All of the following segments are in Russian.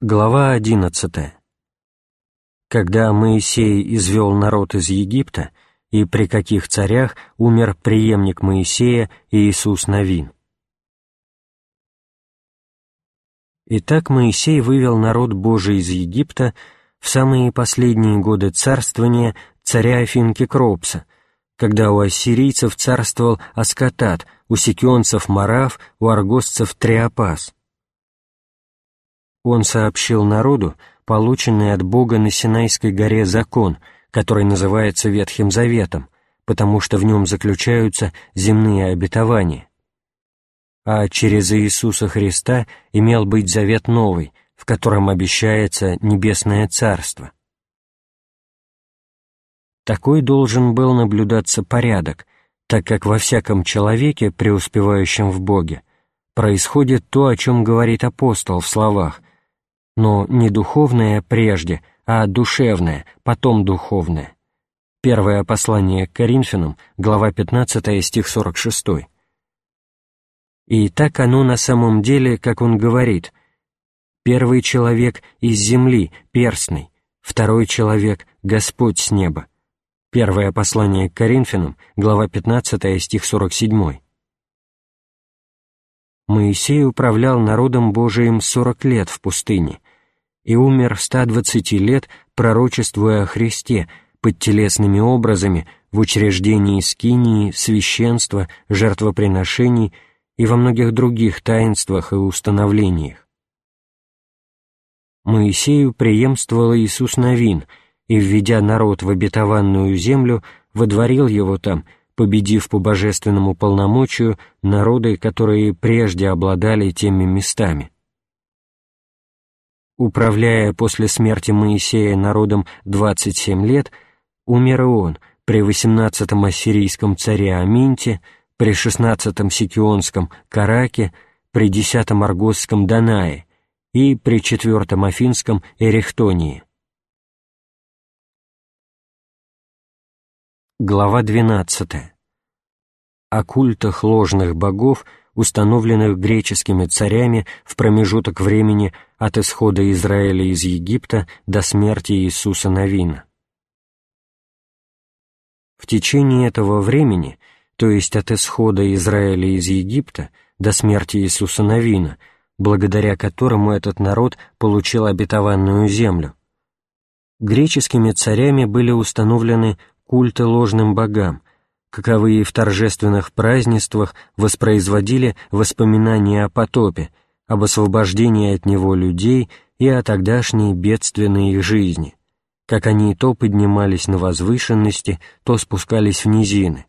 Глава одиннадцатая. Когда Моисей извел народ из Египта, и при каких царях умер преемник Моисея Иисус Навин. Итак, Моисей вывел народ Божий из Египта в самые последние годы царствования царя Афинки Кропса, когда у ассирийцев царствовал Аскатат, у сикионцев Марав, у аргосцев Триопас. Он сообщил народу полученный от Бога на Синайской горе закон, который называется Ветхим Заветом, потому что в нем заключаются земные обетования. А через Иисуса Христа имел быть завет новый, в котором обещается небесное царство. Такой должен был наблюдаться порядок, так как во всяком человеке, преуспевающем в Боге, происходит то, о чем говорит апостол в словах но не духовное прежде, а душевное, потом духовное. Первое послание к Коринфянам, глава 15, стих 46. И так оно на самом деле, как он говорит, первый человек из земли, перстный, второй человек — Господь с неба. Первое послание к Коринфянам, глава 15, стих 47. Моисей управлял народом Божиим сорок лет в пустыне, и умер в 120 лет, пророчествуя о Христе под телесными образами в учреждении скинии, священства, жертвоприношений и во многих других таинствах и установлениях. Моисею преемствовал Иисус Новин, и, введя народ в обетованную землю, водворил его там, победив по божественному полномочию народы, которые прежде обладали теми местами управляя после смерти Моисея народом 27 лет, умер он при 18-м ассирийском царе Аминте, при 16-м сикионском Караке, при 10-м аргосском Данае и при 4-м афинском Эрехтонии. Глава 12. О культах ложных богов – установленных греческими царями в промежуток времени от исхода Израиля из Египта до смерти Иисуса Навина. В течение этого времени, то есть от исхода Израиля из Египта до смерти Иисуса Навина, благодаря которому этот народ получил обетованную землю, греческими царями были установлены культы ложным богам, каковые в торжественных празднествах воспроизводили воспоминания о потопе, об освобождении от него людей и о тогдашней бедственной их жизни, как они то поднимались на возвышенности, то спускались в низины.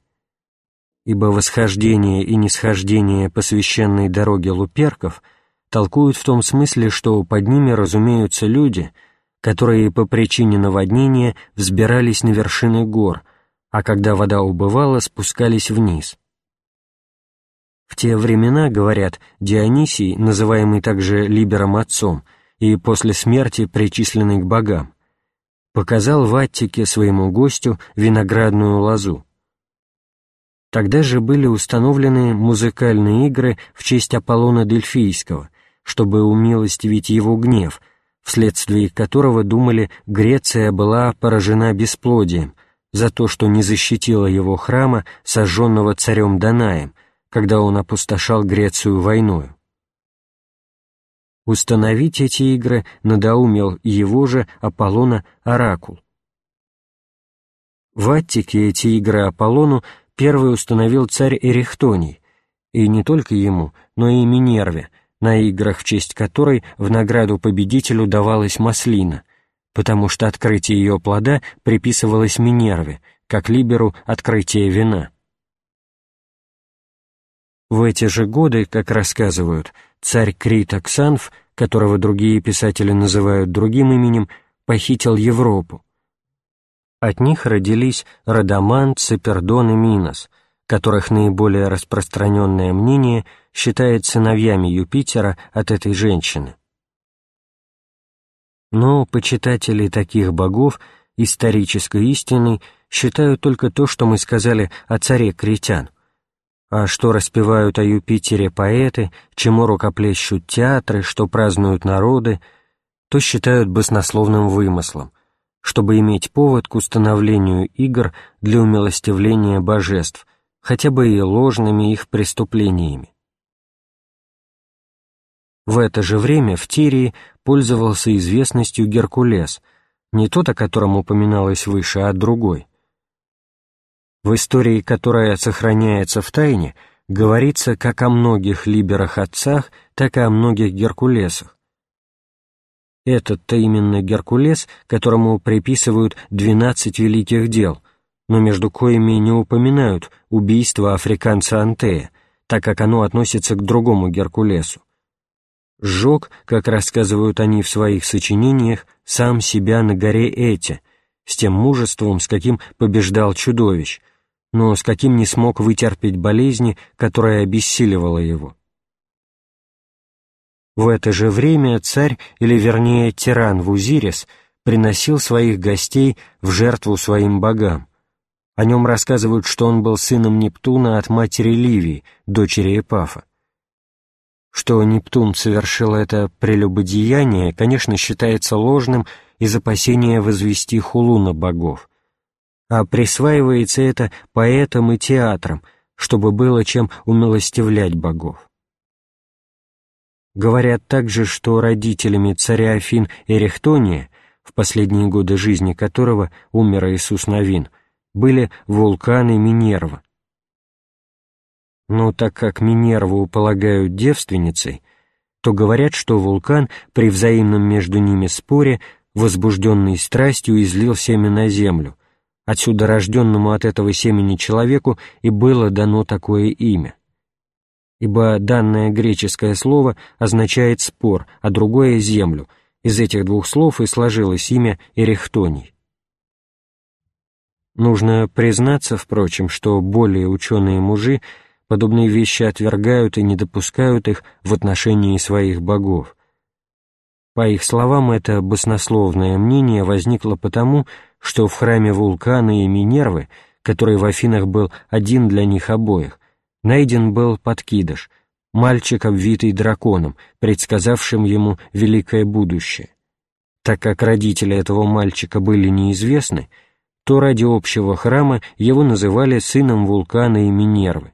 Ибо восхождение и нисхождение по священной дороге луперков толкуют в том смысле, что под ними разумеются люди, которые по причине наводнения взбирались на вершины гор – а когда вода убывала, спускались вниз. В те времена, говорят, Дионисий, называемый также Либером отцом, и после смерти причисленный к богам, показал в Аттике своему гостю виноградную лозу. Тогда же были установлены музыкальные игры в честь Аполлона Дельфийского, чтобы умилостивить его гнев, вследствие которого, думали, Греция была поражена бесплодием, за то, что не защитила его храма, сожженного царем Данаем, когда он опустошал Грецию войною. Установить эти игры надоумел его же Аполлона Оракул. В Аттике эти игры Аполлону первый установил царь Эрехтоний, и не только ему, но и Минерве, на играх в честь которой в награду победителю давалась маслина, потому что открытие ее плода приписывалось Минерве, как Либеру открытие вина. В эти же годы, как рассказывают, царь Крит Оксанф, которого другие писатели называют другим именем, похитил Европу. От них родились Радаман, Ципердон и Минос, которых наиболее распространенное мнение считает сыновьями Юпитера от этой женщины. Но почитатели таких богов исторической истиной считают только то, что мы сказали о царе Критян, а что распевают о Юпитере поэты, чему рукоплещут театры, что празднуют народы, то считают баснословным вымыслом, чтобы иметь повод к установлению игр для умилостивления божеств, хотя бы и ложными их преступлениями. В это же время в Тирии пользовался известностью Геркулес, не тот, о котором упоминалось выше, а другой. В истории, которая сохраняется в тайне, говорится как о многих либерах-отцах, так и о многих Геркулесах. Этот-то именно Геркулес, которому приписывают двенадцать великих дел, но между коими не упоминают убийство африканца Антея, так как оно относится к другому Геркулесу. Сжег, как рассказывают они в своих сочинениях, сам себя на горе Эти, с тем мужеством, с каким побеждал чудовищ, но с каким не смог вытерпеть болезни, которая обессиливала его. В это же время царь, или вернее тиран Вузирис, приносил своих гостей в жертву своим богам. О нем рассказывают, что он был сыном Нептуна от матери Ливии, дочери Эпафа. Что Нептун совершил это прелюбодеяние, конечно, считается ложным из опасения возвести хулу на богов а присваивается это поэтам и театрам, чтобы было чем умилостивлять богов. Говорят также, что родителями царя Афин Эрехтония, в последние годы жизни которого умер Иисус Новин, были вулканы Минерва. Но так как Минерву полагают девственницей, то говорят, что вулкан при взаимном между ними споре, возбужденный страстью, излил семя на землю, Отсюда рожденному от этого семени человеку и было дано такое имя. Ибо данное греческое слово означает «спор», а другое — «землю». Из этих двух слов и сложилось имя Эрехтоний. Нужно признаться, впрочем, что более ученые мужи подобные вещи отвергают и не допускают их в отношении своих богов. По их словам, это баснословное мнение возникло потому, что в храме Вулкана и Минервы, который в Афинах был один для них обоих, найден был подкидыш, мальчик, обвитый драконом, предсказавшим ему великое будущее. Так как родители этого мальчика были неизвестны, то ради общего храма его называли сыном Вулкана и Минервы.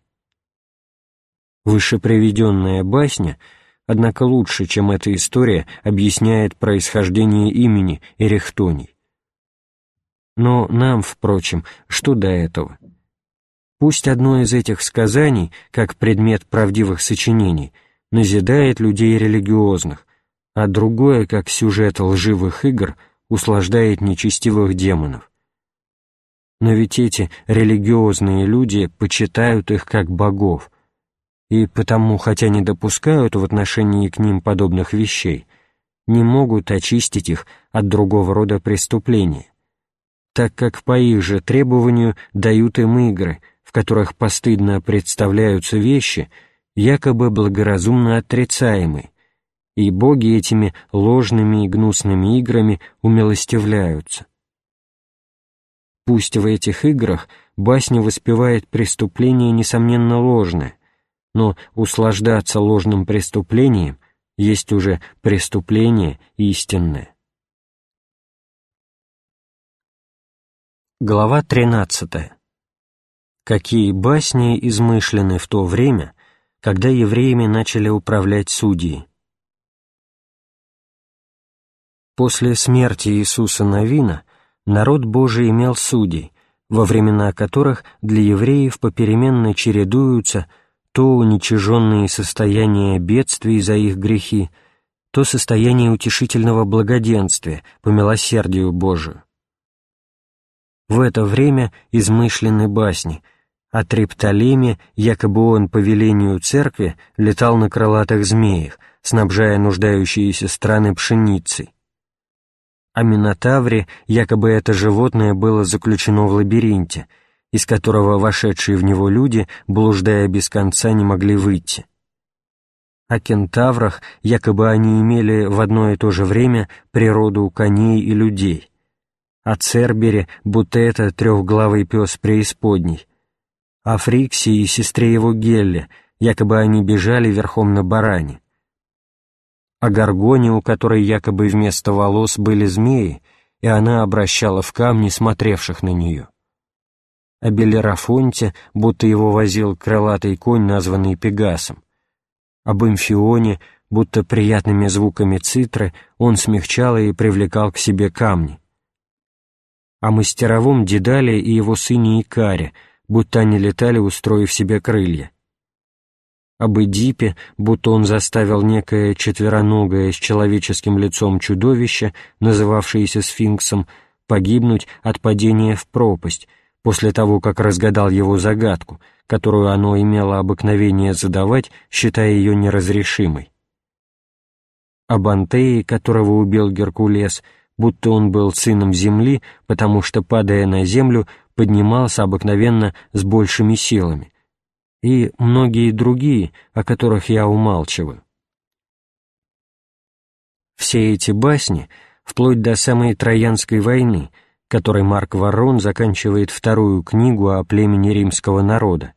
Вышеприведенная басня, однако лучше, чем эта история, объясняет происхождение имени Эрехтоний. Но нам, впрочем, что до этого? Пусть одно из этих сказаний, как предмет правдивых сочинений, назидает людей религиозных, а другое, как сюжет лживых игр, услаждает нечестивых демонов. Но ведь эти религиозные люди почитают их как богов, и потому, хотя не допускают в отношении к ним подобных вещей, не могут очистить их от другого рода преступления так как по их же требованию дают им игры, в которых постыдно представляются вещи, якобы благоразумно отрицаемые, и боги этими ложными и гнусными играми умилостивляются. Пусть в этих играх басня воспевает преступление, несомненно, ложное, но услаждаться ложным преступлением есть уже преступление истинное. Глава 13. Какие басни измышлены в то время, когда евреями начали управлять судьи? После смерти Иисуса Навина народ Божий имел судей, во времена которых для евреев попеременно чередуются то уничиженные состояния бедствий за их грехи, то состояние утешительного благоденствия по милосердию Божию. В это время измышлены басни. О Триптолеме, якобы он по велению церкви летал на крылатых змеях, снабжая нуждающиеся страны пшеницей. О Минотавре, якобы это животное было заключено в лабиринте, из которого вошедшие в него люди, блуждая без конца, не могли выйти. О кентаврах, якобы они имели в одно и то же время природу коней и людей — о Цербере, будто это трехглавый пес преисподней, о Фриксе и сестре его Гелле, якобы они бежали верхом на баране, о Гаргоне, у которой якобы вместо волос были змеи, и она обращала в камни смотревших на нее. О Белерафонте, будто его возил крылатый конь, названный Пегасом. Об Имфионе, будто приятными звуками цитры он смягчал и привлекал к себе камни. О мастеровом Дедале и его сыне Икаре, будто они летали, устроив себе крылья об Эдипе, будто он заставил некое четвероногое с человеческим лицом чудовище, называвшееся сфинксом, погибнуть от падения в пропасть, после того, как разгадал его загадку, которую оно имело обыкновение задавать, считая ее неразрешимой. Об Антее, которого убил Геркулес, будто он был сыном земли, потому что, падая на землю, поднимался обыкновенно с большими силами, и многие другие, о которых я умалчиваю. Все эти басни, вплоть до самой Троянской войны, которой Марк Варрон заканчивает вторую книгу о племени римского народа,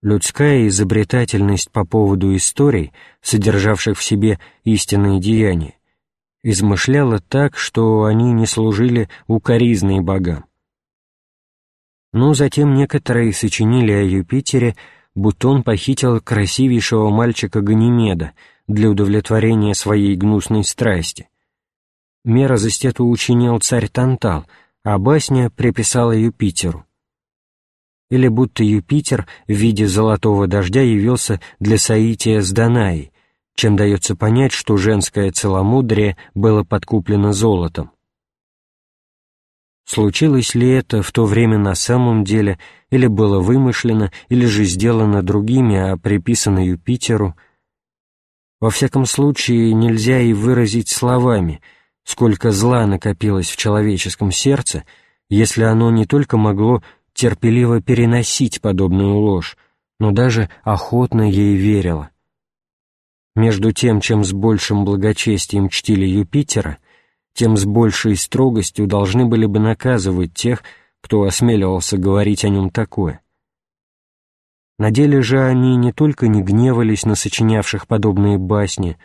людская изобретательность по поводу историй, содержавших в себе истинные деяния, измышляла так, что они не служили укоризной богам, но затем некоторые сочинили о Юпитере, будто он похитил красивейшего мальчика Ганимеда для удовлетворения своей гнусной страсти. Мерзость эту учинил царь Тантал, а басня приписала Юпитеру. Или будто Юпитер в виде золотого дождя явился для соития с Данаей, чем дается понять, что женское целомудрие было подкуплено золотом. Случилось ли это в то время на самом деле, или было вымышлено, или же сделано другими, а приписано Юпитеру? Во всяком случае, нельзя и выразить словами, сколько зла накопилось в человеческом сердце, если оно не только могло терпеливо переносить подобную ложь, но даже охотно ей верило. Между тем, чем с большим благочестием чтили Юпитера — тем с большей строгостью должны были бы наказывать тех, кто осмеливался говорить о нем такое. На деле же они не только не гневались на сочинявших подобные басни,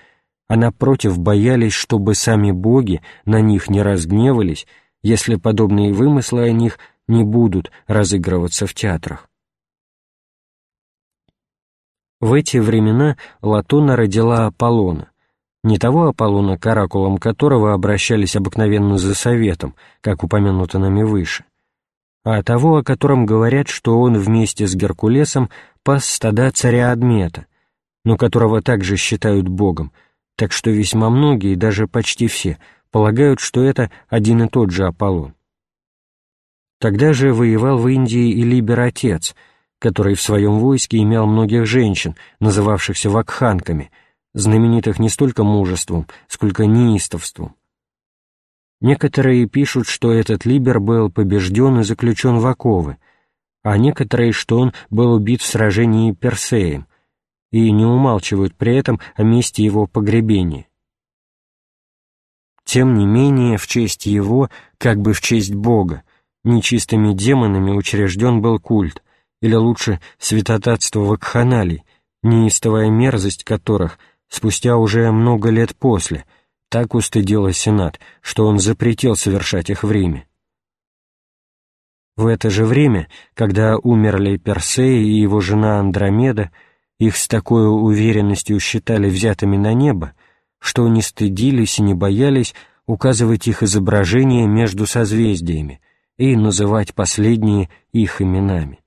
а напротив боялись, чтобы сами боги на них не разгневались, если подобные вымыслы о них не будут разыгрываться в театрах. В эти времена Латона родила Аполлона, не того Аполлона, к оракулам которого обращались обыкновенно за советом, как упомянуто нами выше, а того, о котором говорят, что он вместе с Геркулесом пас стада царя Адмета, но которого также считают богом, так что весьма многие, даже почти все, полагают, что это один и тот же Аполлон. Тогда же воевал в Индии и Либер-отец, который в своем войске имел многих женщин, называвшихся вакханками — знаменитых не столько мужеством, сколько неистовством. Некоторые пишут, что этот Либер был побежден и заключен в оковы, а некоторые, что он был убит в сражении Персеем, и не умалчивают при этом о месте его погребения. Тем не менее, в честь его, как бы в честь Бога, нечистыми демонами учрежден был культ, или лучше святотатство вакханалий, неистовая мерзость которых — спустя уже много лет после, так устыдила Сенат, что он запретил совершать их в Риме. В это же время, когда умерли Персей и его жена Андромеда, их с такой уверенностью считали взятыми на небо, что не стыдились и не боялись указывать их изображения между созвездиями и называть последние их именами.